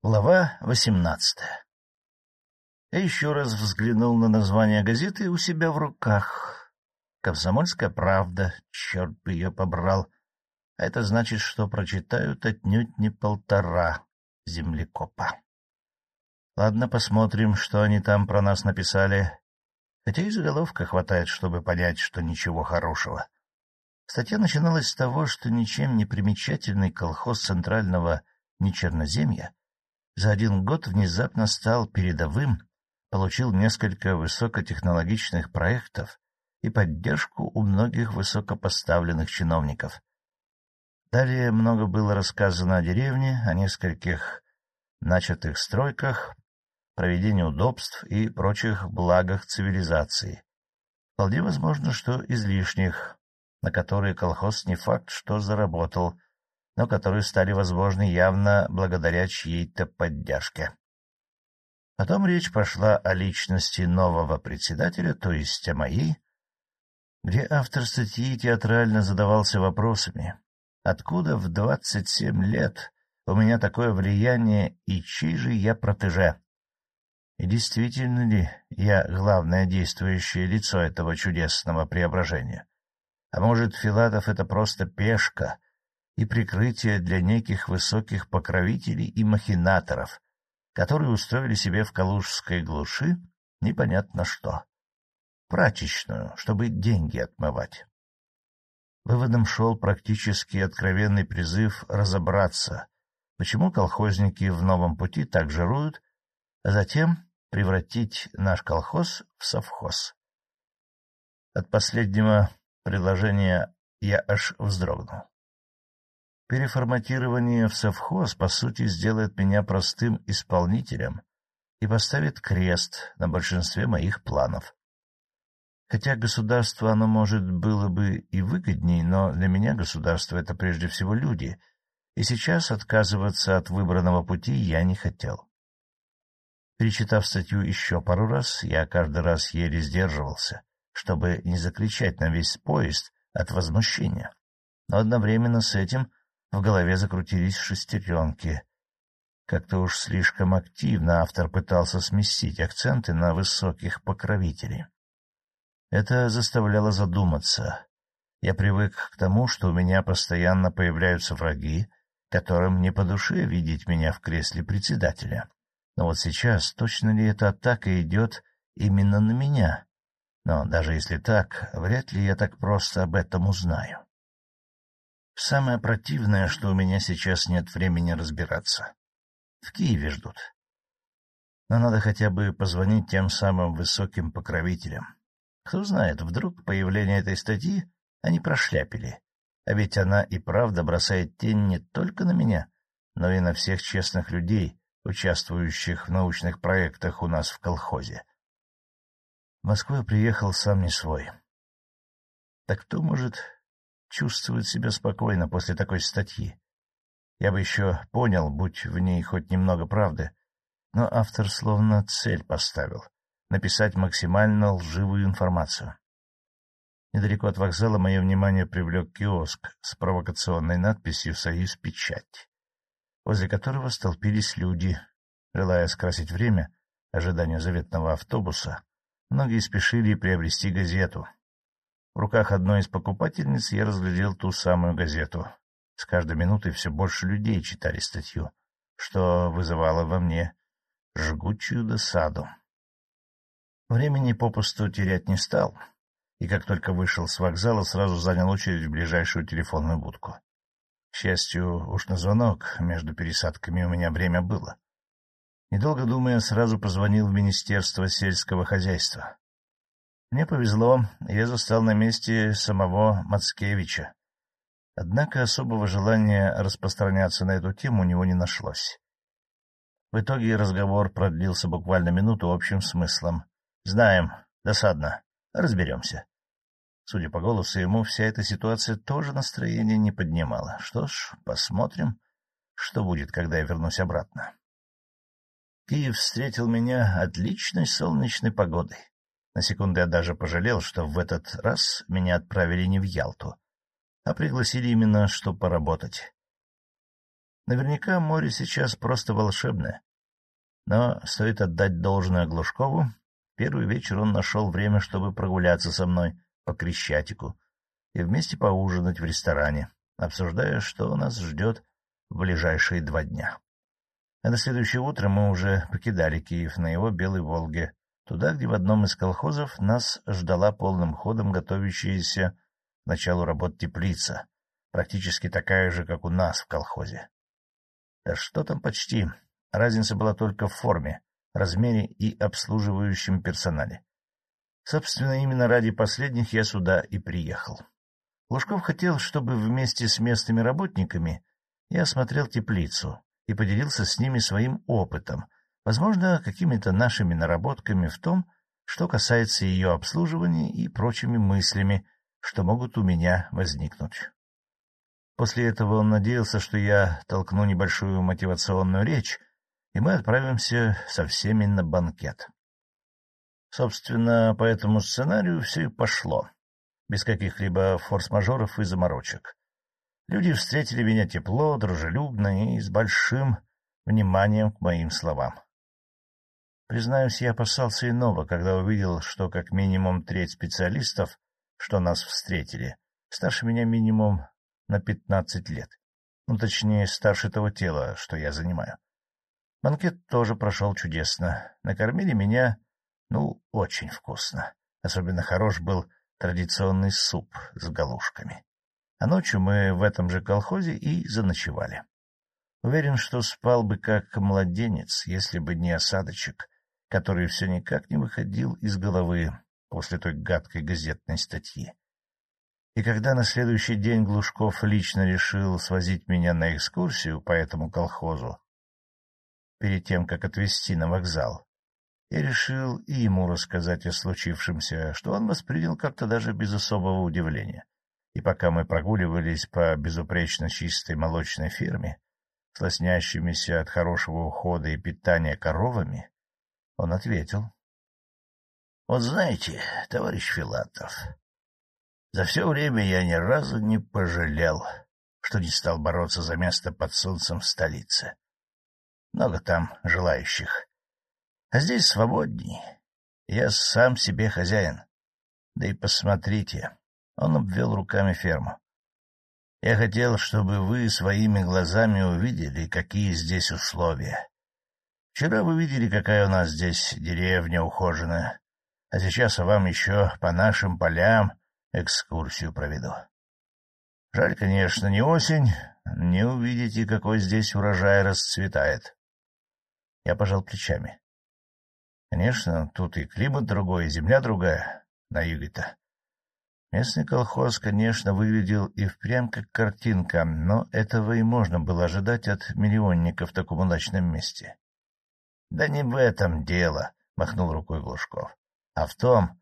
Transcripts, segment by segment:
Глава восемнадцатая Я еще раз взглянул на название газеты у себя в руках. «Комсомольская правда», черт бы ее побрал. А это значит, что прочитают отнюдь не полтора землекопа. Ладно, посмотрим, что они там про нас написали. Хотя и заголовка хватает, чтобы понять, что ничего хорошего. Статья начиналась с того, что ничем не примечательный колхоз центрального Нечерноземья за один год внезапно стал передовым, получил несколько высокотехнологичных проектов и поддержку у многих высокопоставленных чиновников. Далее много было рассказано о деревне, о нескольких начатых стройках, проведении удобств и прочих благах цивилизации. Вполне возможно, что излишних, на которые колхоз не факт, что заработал, но которые стали возможны явно благодаря чьей-то поддержке. Потом речь пошла о личности нового председателя, то есть о моей, где автор статьи театрально задавался вопросами, откуда в двадцать семь лет у меня такое влияние и чей же я протеже? И действительно ли я главное действующее лицо этого чудесного преображения? А может, Филатов — это просто пешка и прикрытие для неких высоких покровителей и махинаторов, которые устроили себе в Калужской глуши непонятно что. Прачечную, чтобы деньги отмывать. Выводом шел практически откровенный призыв разобраться, почему колхозники в новом пути так жируют, а затем превратить наш колхоз в совхоз. От последнего предложения я аж вздрогнул. Переформатирование в совхоз, по сути, сделает меня простым исполнителем и поставит крест на большинстве моих планов. Хотя государство оно, может, было бы и выгодней, но для меня государство — это прежде всего люди, и сейчас отказываться от выбранного пути я не хотел. Перечитав статью еще пару раз, я каждый раз еле сдерживался, чтобы не закричать на весь поезд от возмущения. Но одновременно с этим в голове закрутились шестеренки. Как-то уж слишком активно автор пытался сместить акценты на высоких покровителей. Это заставляло задуматься. Я привык к тому, что у меня постоянно появляются враги, которым не по душе видеть меня в кресле председателя. Но вот сейчас точно ли эта атака идет именно на меня? Но даже если так, вряд ли я так просто об этом узнаю. Самое противное, что у меня сейчас нет времени разбираться. В Киеве ждут. Но надо хотя бы позвонить тем самым высоким покровителям. Кто знает, вдруг появление этой статьи они прошляпили. А ведь она и правда бросает тень не только на меня, но и на всех честных людей, участвующих в научных проектах у нас в колхозе. В Москву приехал сам не свой. Так кто может чувствует себя спокойно после такой статьи. Я бы еще понял, будь в ней хоть немного правды, но автор словно цель поставил — написать максимально лживую информацию. Недалеко от вокзала мое внимание привлек киоск с провокационной надписью «Союз Печать», возле которого столпились люди. Желая скрасить время ожидания заветного автобуса, многие спешили приобрести газету — в руках одной из покупательниц я разглядел ту самую газету. С каждой минутой все больше людей читали статью, что вызывало во мне жгучую досаду. Времени попусту терять не стал, и как только вышел с вокзала, сразу занял очередь в ближайшую телефонную будку. К счастью, уж на звонок между пересадками у меня время было. Недолго думая, сразу позвонил в Министерство сельского хозяйства. Мне повезло, я застал на месте самого Мацкевича. Однако особого желания распространяться на эту тему у него не нашлось. В итоге разговор продлился буквально минуту общим смыслом. «Знаем. Досадно. Разберемся». Судя по голосу, ему вся эта ситуация тоже настроение не поднимала. Что ж, посмотрим, что будет, когда я вернусь обратно. Киев встретил меня отличной солнечной погодой. На секунду я даже пожалел, что в этот раз меня отправили не в Ялту, а пригласили именно, что поработать. Наверняка море сейчас просто волшебное. Но стоит отдать должное Глушкову, первый вечер он нашел время, чтобы прогуляться со мной по Крещатику и вместе поужинать в ресторане, обсуждая, что нас ждет в ближайшие два дня. А на следующее утро мы уже покидали Киев на его Белой Волге, туда, где в одном из колхозов нас ждала полным ходом готовящаяся к началу работ теплица, практически такая же, как у нас в колхозе. Да что там почти, разница была только в форме, размере и обслуживающем персонале. Собственно, именно ради последних я сюда и приехал. Лужков хотел, чтобы вместе с местными работниками я осмотрел теплицу и поделился с ними своим опытом, возможно, какими-то нашими наработками в том, что касается ее обслуживания и прочими мыслями, что могут у меня возникнуть. После этого он надеялся, что я толкну небольшую мотивационную речь, и мы отправимся со всеми на банкет. Собственно, по этому сценарию все и пошло, без каких-либо форс-мажоров и заморочек. Люди встретили меня тепло, дружелюбно и с большим вниманием к моим словам. Признаюсь, я опасался иного, когда увидел, что как минимум треть специалистов, что нас встретили, старше меня минимум на пятнадцать лет. Ну, точнее, старше того тела, что я занимаю. Банкет тоже прошел чудесно. Накормили меня, ну, очень вкусно. Особенно хорош был традиционный суп с галушками а ночью мы в этом же колхозе и заночевали. Уверен, что спал бы как младенец, если бы не осадочек, который все никак не выходил из головы после той гадкой газетной статьи. И когда на следующий день Глушков лично решил свозить меня на экскурсию по этому колхозу, перед тем, как отвезти на вокзал, я решил и ему рассказать о случившемся, что он воспринял как-то даже без особого удивления и пока мы прогуливались по безупречно чистой молочной ферме, с от хорошего ухода и питания коровами, он ответил. — Вот знаете, товарищ Филатов, за все время я ни разу не пожалел, что не стал бороться за место под солнцем в столице. Много там желающих. А здесь свободней. Я сам себе хозяин. Да и посмотрите, он обвел руками ферму. — Я хотел, чтобы вы своими глазами увидели, какие здесь условия. Вчера вы видели, какая у нас здесь деревня ухоженная, а сейчас я вам еще по нашим полям экскурсию проведу. Жаль, конечно, не осень, не увидите, какой здесь урожай расцветает. Я пожал плечами. Конечно, тут и климат другой, и земля другая на юге-то. Местный колхоз, конечно, выглядел и впрямь как картинка, но этого и можно было ожидать от миллионника в таком удачном месте. — Да не в этом дело, — махнул рукой Глушков, — а в том,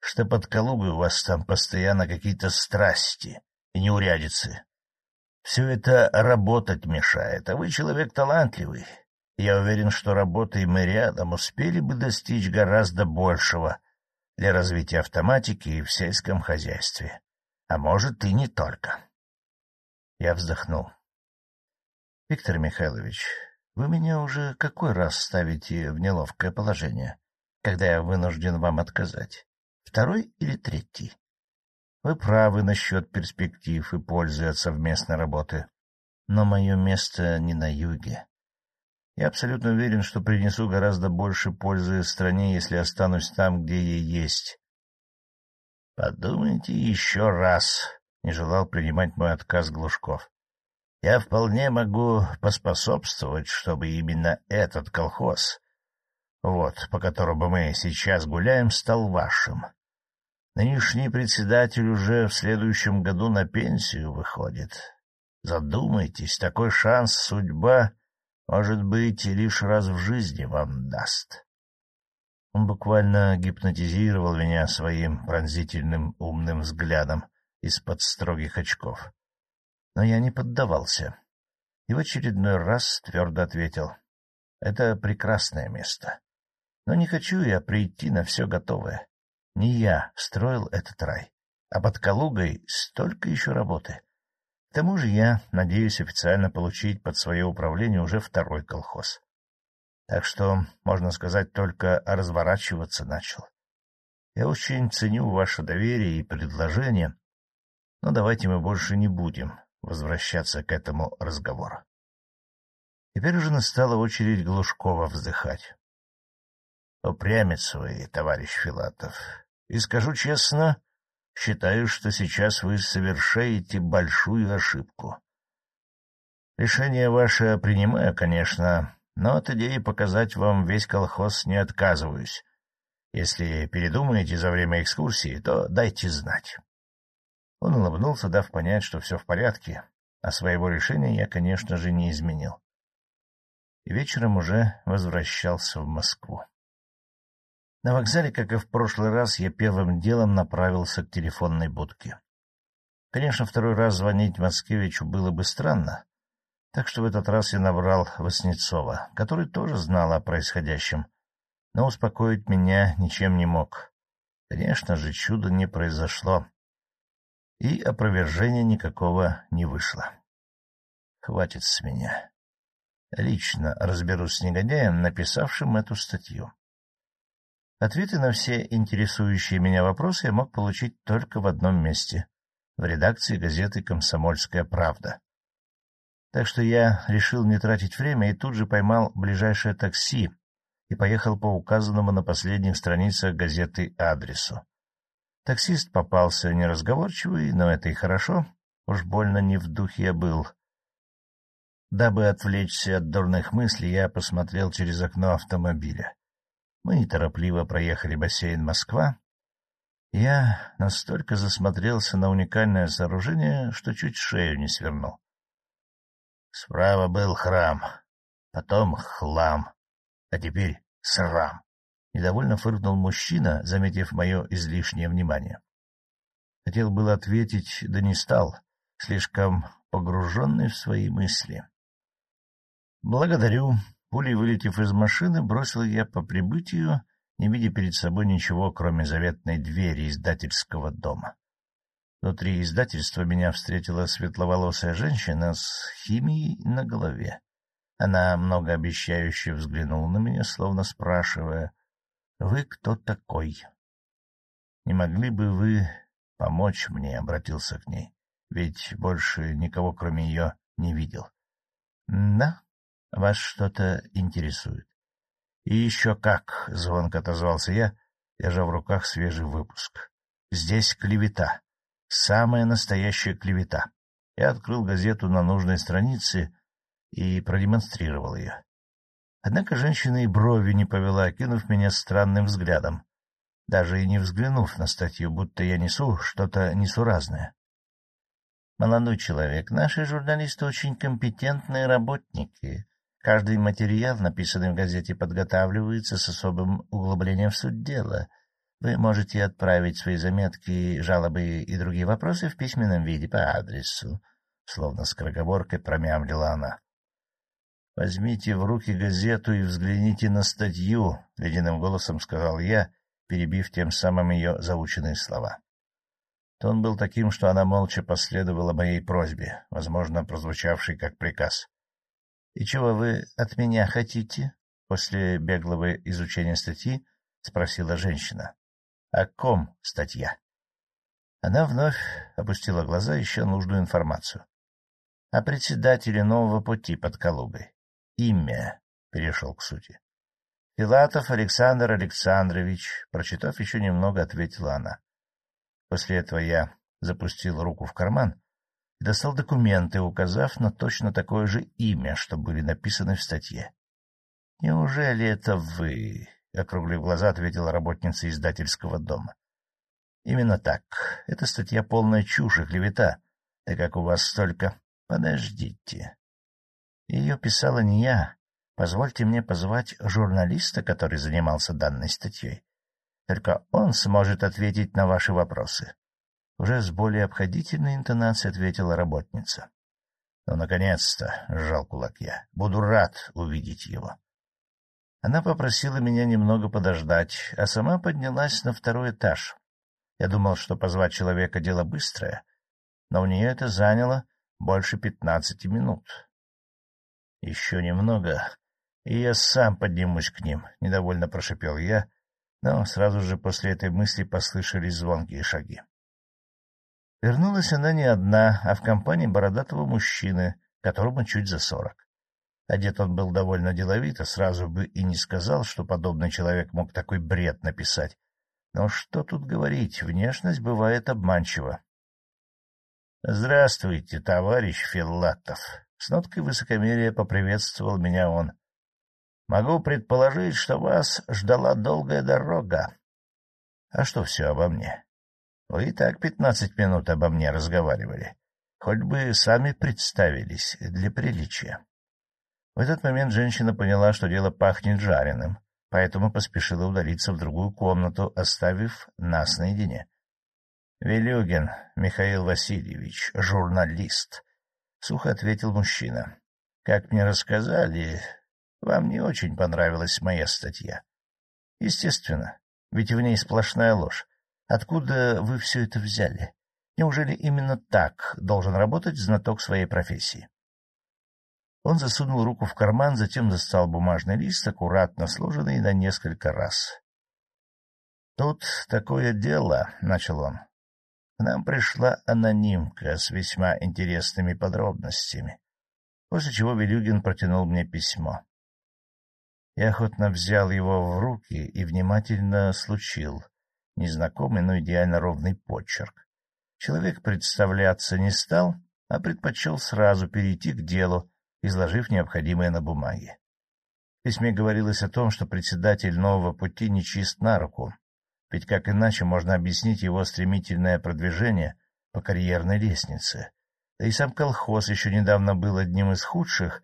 что под Калугой у вас там постоянно какие-то страсти и неурядицы. Все это работать мешает, а вы человек талантливый. Я уверен, что работой мы рядом успели бы достичь гораздо большего, для развития автоматики в сельском хозяйстве. А может, и не только. Я вздохнул. — Виктор Михайлович, вы меня уже какой раз ставите в неловкое положение, когда я вынужден вам отказать? Второй или третий? Вы правы насчет перспектив и пользы от совместной работы, но мое место не на юге. Я абсолютно уверен, что принесу гораздо больше пользы стране, если останусь там, где ей есть. — Подумайте еще раз, — не желал принимать мой отказ Глушков. — Я вполне могу поспособствовать, чтобы именно этот колхоз, вот, по которому мы сейчас гуляем, стал вашим. Нынешний председатель уже в следующем году на пенсию выходит. Задумайтесь, такой шанс судьба может быть, лишь раз в жизни вам даст. Он буквально гипнотизировал меня своим пронзительным умным взглядом из-под строгих очков. Но я не поддавался и в очередной раз твердо ответил. Это прекрасное место. Но не хочу я прийти на все готовое. Не я строил этот рай, а под Калугой столько еще работы. К тому же я надеюсь официально получить под свое управление уже второй колхоз. Так что, можно сказать, только разворачиваться начал. Я очень ценю ваше доверие и предложение, но давайте мы больше не будем возвращаться к этому разговору. Теперь уже настала очередь Глушкова вздыхать. — Упрямец вы, товарищ Филатов, и скажу честно, считаю, что сейчас вы совершаете большую ошибку. Решение ваше принимаю, конечно, но от идеи показать вам весь колхоз не отказываюсь. Если передумаете за время экскурсии, то дайте знать. Он улыбнулся, дав понять, что все в порядке, а своего решения я, конечно же, не изменил. И вечером уже возвращался в Москву. На вокзале, как и в прошлый раз, я первым делом направился к телефонной будке. Конечно, второй раз звонить Москевичу было бы странно, так что в этот раз я набрал Васнецова, который тоже знал о происходящем, но успокоить меня ничем не мог. Конечно же, чудо не произошло, и опровержения никакого не вышло. Хватит с меня. Лично разберусь с негодяем, написавшим эту статью. Ответы на все интересующие меня вопросы я мог получить только в одном месте — в редакции газеты «Комсомольская правда». Так что я решил не тратить время и тут же поймал ближайшее такси и поехал по указанному на последних страницах газеты адресу. Таксист попался неразговорчивый, но это и хорошо, уж больно не в духе я был. Дабы отвлечься от дурных мыслей, я посмотрел через окно автомобиля. Мы неторопливо проехали бассейн Москва. Я настолько засмотрелся на уникальное сооружение, что чуть шею не свернул. Справа был храм, потом хлам, а теперь срам. Недовольно фыркнул мужчина, заметив мое излишнее внимание. Хотел было ответить, да не стал, слишком погруженный в свои мысли. — Благодарю. Пулей вылетев из машины, бросил я по прибытию, не видя перед собой ничего, кроме заветной двери издательского дома. Внутри издательства меня встретила светловолосая женщина с химией на голове. Она многообещающе взглянула на меня, словно спрашивая, — Вы кто такой? — Не могли бы вы помочь мне? — обратился к ней. Ведь больше никого, кроме ее, не видел. — Да, вас что-то интересует. — И еще как! — звонко отозвался я, держа в руках свежий выпуск. — Здесь клевета. Самая настоящая клевета. Я открыл газету на нужной странице и продемонстрировал ее. Однако женщина и брови не повела, окинув меня странным взглядом, даже и не взглянув на статью, будто я несу что-то несуразное. Молодой человек, наши журналисты очень компетентные работники. Каждый материал, написанный в газете, подготавливается с особым углублением в суть дела — вы можете отправить свои заметки, жалобы и другие вопросы в письменном виде по адресу, — словно скороговоркой промямлила она. — Возьмите в руки газету и взгляните на статью, — ледяным голосом сказал я, перебив тем самым ее заученные слова. Тон был таким, что она молча последовала моей просьбе, возможно, прозвучавшей как приказ. — И чего вы от меня хотите? — после беглого изучения статьи спросила женщина. О ком статья? Она вновь опустила глаза, ища нужную информацию. О председателе нового пути под Калугой. Имя перешел к сути. Филатов Александр Александрович, прочитав еще немного, ответила она. После этого я запустил руку в карман и достал документы, указав на точно такое же имя, что были написаны в статье. — Неужели это вы? — округлив глаза, ответила работница издательского дома. — Именно так. Эта статья полная чушь и клевета, так как у вас столько... Подождите. Ее писала не я. Позвольте мне позвать журналиста, который занимался данной статьей. Только он сможет ответить на ваши вопросы. Уже с более обходительной интонацией ответила работница. — Ну, наконец-то, — сжал кулак я, — буду рад увидеть его. Она попросила меня немного подождать, а сама поднялась на второй этаж. Я думал, что позвать человека — дело быстрое, но у нее это заняло больше пятнадцати минут. Еще немного, и я сам поднимусь к ним, — недовольно прошипел я, но сразу же после этой мысли послышались звонкие шаги. Вернулась она не одна, а в компании бородатого мужчины, которому чуть за сорок. Одет он был довольно деловито, сразу бы и не сказал, что подобный человек мог такой бред написать. Но что тут говорить, внешность бывает обманчива. — Здравствуйте, товарищ Филлатов. С ноткой высокомерия поприветствовал меня он. — Могу предположить, что вас ждала долгая дорога. — А что все обо мне? Вы и так пятнадцать минут обо мне разговаривали. Хоть бы сами представились для приличия. В этот момент женщина поняла, что дело пахнет жареным, поэтому поспешила удалиться в другую комнату, оставив нас наедине. — Велюгин Михаил Васильевич, журналист, — сухо ответил мужчина. — Как мне рассказали, вам не очень понравилась моя статья. — Естественно, ведь в ней сплошная ложь. Откуда вы все это взяли? Неужели именно так должен работать знаток своей профессии? Он засунул руку в карман, затем достал бумажный лист, аккуратно сложенный на несколько раз. — Тут такое дело, — начал он. К нам пришла анонимка с весьма интересными подробностями, после чего Велюгин протянул мне письмо. Я охотно взял его в руки и внимательно случил незнакомый, но идеально ровный почерк. Человек представляться не стал, а предпочел сразу перейти к делу, изложив необходимое на бумаге. В письме говорилось о том, что председатель нового пути не чист на руку, ведь как иначе можно объяснить его стремительное продвижение по карьерной лестнице? Да и сам колхоз еще недавно был одним из худших,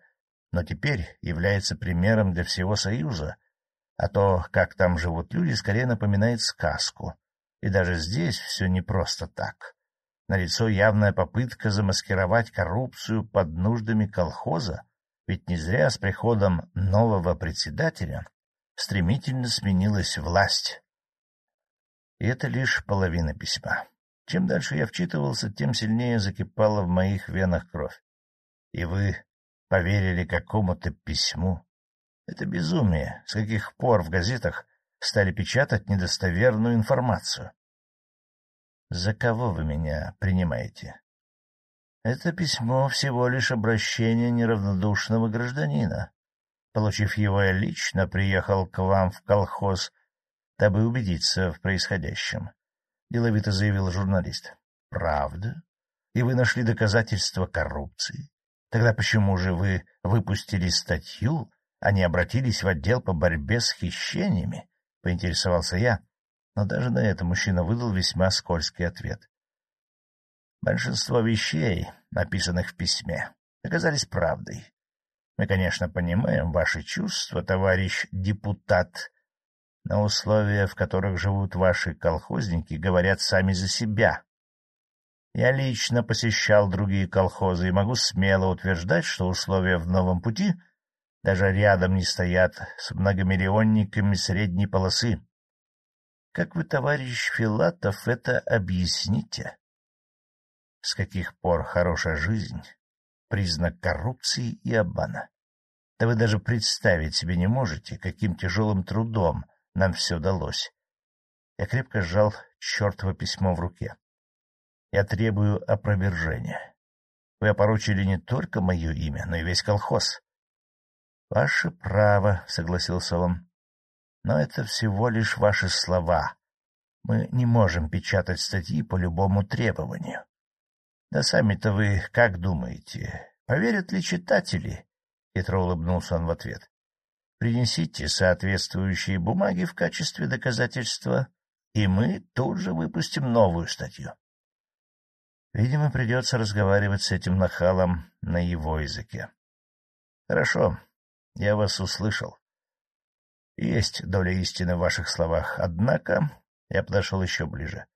но теперь является примером для всего Союза, а то, как там живут люди, скорее напоминает сказку. И даже здесь все не просто так. Налицо явная попытка замаскировать коррупцию под нуждами колхоза, ведь не зря с приходом нового председателя стремительно сменилась власть. И это лишь половина письма. Чем дальше я вчитывался, тем сильнее закипала в моих венах кровь. И вы поверили какому-то письму. Это безумие, с каких пор в газетах стали печатать недостоверную информацию. За кого вы меня принимаете? Это письмо всего лишь обращение неравнодушного гражданина. Получив его, я лично приехал к вам в колхоз, дабы убедиться в происходящем. Деловито заявил журналист. — Правда? И вы нашли доказательства коррупции? Тогда почему же вы выпустили статью, а не обратились в отдел по борьбе с хищениями? — поинтересовался я, но даже на это мужчина выдал весьма скользкий ответ. Большинство вещей, написанных в письме, оказались правдой. Мы, конечно, понимаем ваши чувства, товарищ депутат, но условия, в которых живут ваши колхозники, говорят сами за себя. Я лично посещал другие колхозы и могу смело утверждать, что условия в новом пути даже рядом не стоят с многомиллионниками средней полосы. Как вы, товарищ Филатов, это объясните? С каких пор хорошая жизнь — признак коррупции и обмана? Да вы даже представить себе не можете, каким тяжелым трудом нам все далось. Я крепко сжал чертово письмо в руке. Я требую опровержения. Вы опорочили не только мое имя, но и весь колхоз. — Ваше право, — согласился он. Но это всего лишь ваши слова. Мы не можем печатать статьи по любому требованию. Да сами-то вы как думаете, поверят ли читатели? Хитро улыбнулся он в ответ. Принесите соответствующие бумаги в качестве доказательства, и мы тут же выпустим новую статью. Видимо, придется разговаривать с этим нахалом на его языке. Хорошо, я вас услышал. Есть доля истины в ваших словах, однако я подошел еще ближе.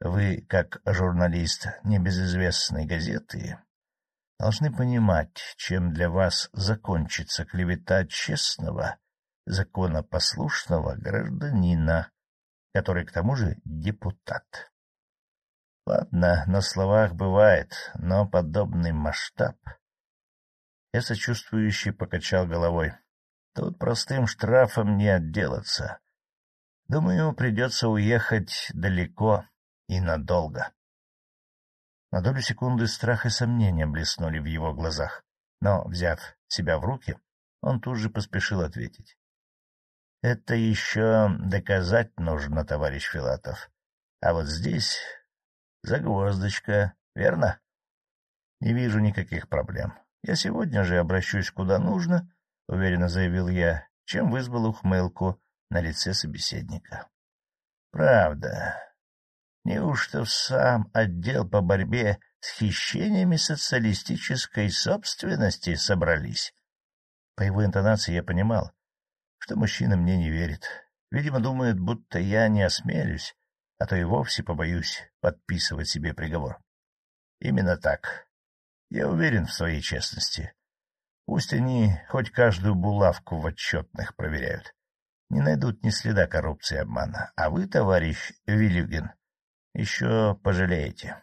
Вы, как журналист небезызвестной газеты, должны понимать, чем для вас закончится клевета честного, законопослушного гражданина, который, к тому же, депутат. Ладно, на словах бывает, но подобный масштаб... Я сочувствующе покачал головой. Тут простым штрафом не отделаться. Думаю, придется уехать далеко и надолго. На долю секунды страх и сомнения блеснули в его глазах, но, взяв себя в руки, он тут же поспешил ответить. — Это еще доказать нужно, товарищ Филатов. А вот здесь загвоздочка, верно? Не вижу никаких проблем. Я сегодня же обращусь куда нужно, — уверенно заявил я, чем вызвал ухмылку на лице собеседника. — Правда. Неужто в сам отдел по борьбе с хищениями социалистической собственности собрались? По его интонации я понимал, что мужчина мне не верит. Видимо, думает, будто я не осмелюсь, а то и вовсе побоюсь подписывать себе приговор. Именно так. Я уверен в своей честности. Пусть они хоть каждую булавку в отчетных проверяют. Не найдут ни следа коррупции и обмана. А вы, товарищ Вилюгин, еще пожалеете.